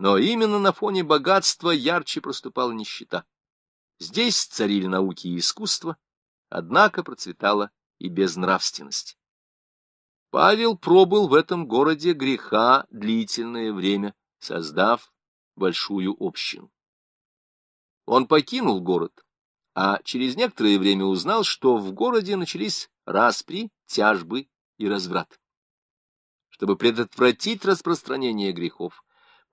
Но именно на фоне богатства ярче проступала нищета. Здесь царили науки и искусство, однако процветала и безнравственность. Павел пробыл в этом городе греха длительное время, создав большую общину. Он покинул город, а через некоторое время узнал, что в городе начались распри, тяжбы и разврат. Чтобы предотвратить распространение грехов,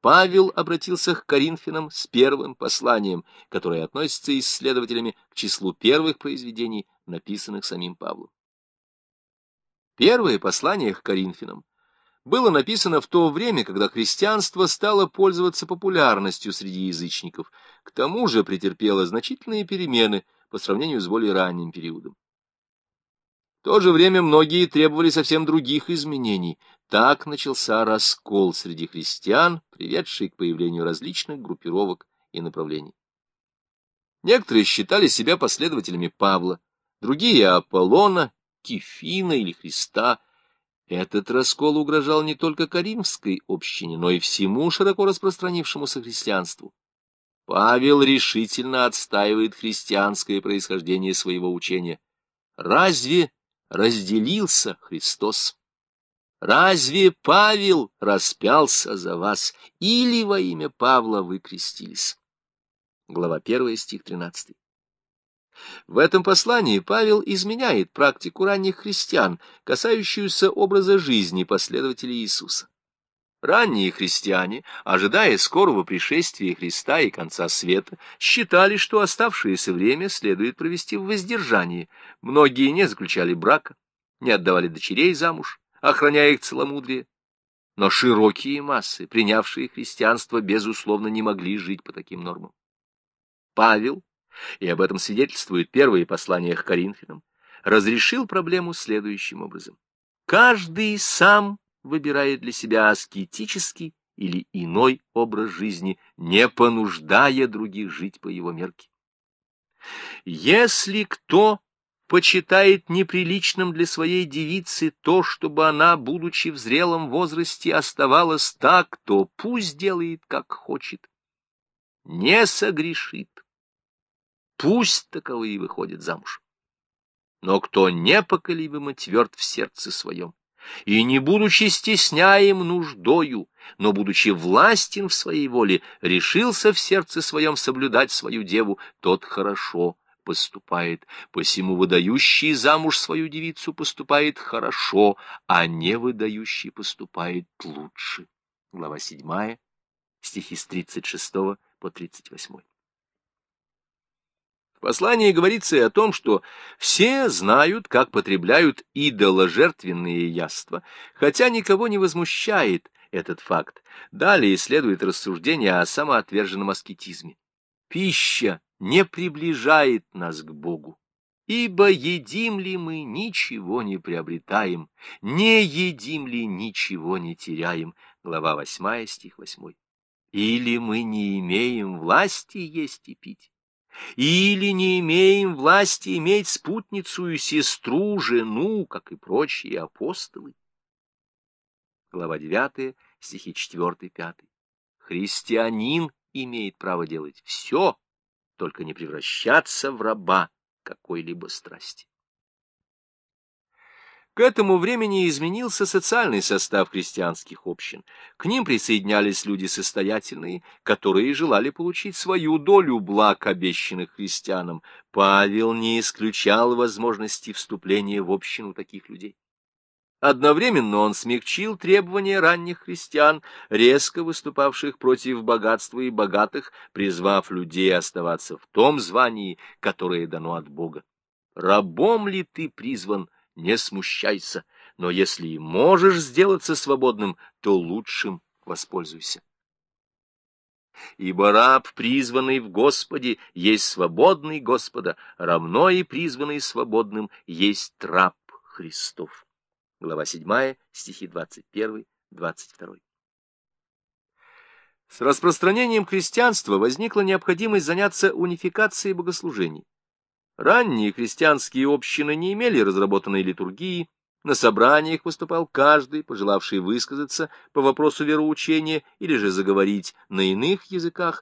Павел обратился к Коринфянам с первым посланием, которое относится исследователями к числу первых произведений, написанных самим Павлом. Первое послание к Коринфянам было написано в то время, когда христианство стало пользоваться популярностью среди язычников, к тому же претерпело значительные перемены по сравнению с более ранним периодом. В то же время многие требовали совсем других изменений. Так начался раскол среди христиан, приведший к появлению различных группировок и направлений. Некоторые считали себя последователями Павла, другие — Аполлона, Кефина или Христа. Этот раскол угрожал не только Каримской общине, но и всему широко распространившемуся христианству. Павел решительно отстаивает христианское происхождение своего учения. Разве разделился Христос? Разве Павел распялся за вас, или во имя Павла вы крестились? Глава 1, стих 13. В этом послании Павел изменяет практику ранних христиан, касающуюся образа жизни последователей Иисуса. Ранние христиане, ожидая скорого пришествия Христа и конца света, считали, что оставшееся время следует провести в воздержании. Многие не заключали брака, не отдавали дочерей замуж, охраняя их целомудрие. Но широкие массы, принявшие христианство, безусловно, не могли жить по таким нормам. Павел и об этом свидетельствует первые послания к Коринфянам, разрешил проблему следующим образом. Каждый сам выбирает для себя аскетический или иной образ жизни, не понуждая других жить по его мерке. Если кто почитает неприличным для своей девицы то, чтобы она, будучи в зрелом возрасте, оставалась так, то пусть делает, как хочет. Не согрешит пусть таковые выходят замуж. Но кто непоколебимо тверд в сердце своем, и не будучи стесняем нуждою, но будучи властен в своей воле, решился в сердце своем соблюдать свою деву, тот хорошо поступает. Посему выдающий замуж свою девицу поступает хорошо, а не выдающий поступает лучше. Глава 7, стихи с 36 по 38. В послании говорится и о том, что все знают, как потребляют идоложертвенные яства, хотя никого не возмущает этот факт. Далее следует рассуждение о самоотверженном аскетизме. Пища не приближает нас к Богу. Ибо едим ли мы, ничего не приобретаем, не едим ли, ничего не теряем. Глава 8, стих 8. Или мы не имеем власти есть и пить или не имеем власти иметь спутницу и сестру, жену, как и прочие апостолы. Глава 9, стихи 4-5. Христианин имеет право делать все, только не превращаться в раба какой-либо страсти. К этому времени изменился социальный состав христианских общин. К ним присоединялись люди состоятельные, которые желали получить свою долю благ, обещанных христианам. Павел не исключал возможности вступления в общину таких людей. Одновременно он смягчил требования ранних христиан, резко выступавших против богатства и богатых, призвав людей оставаться в том звании, которое дано от Бога. «Рабом ли ты призван?» не смущайся, но если и можешь сделаться свободным, то лучшим воспользуйся. Ибо раб, призванный в Господе, есть свободный Господа, равно и призванный свободным есть раб Христов. Глава 7, стихи 21, 22. С распространением христианства возникла необходимость заняться унификацией богослужений. Ранние христианские общины не имели разработанной литургии, На собраниях выступал каждый, пожелавший высказаться по вопросу вероучения или же заговорить на иных языках,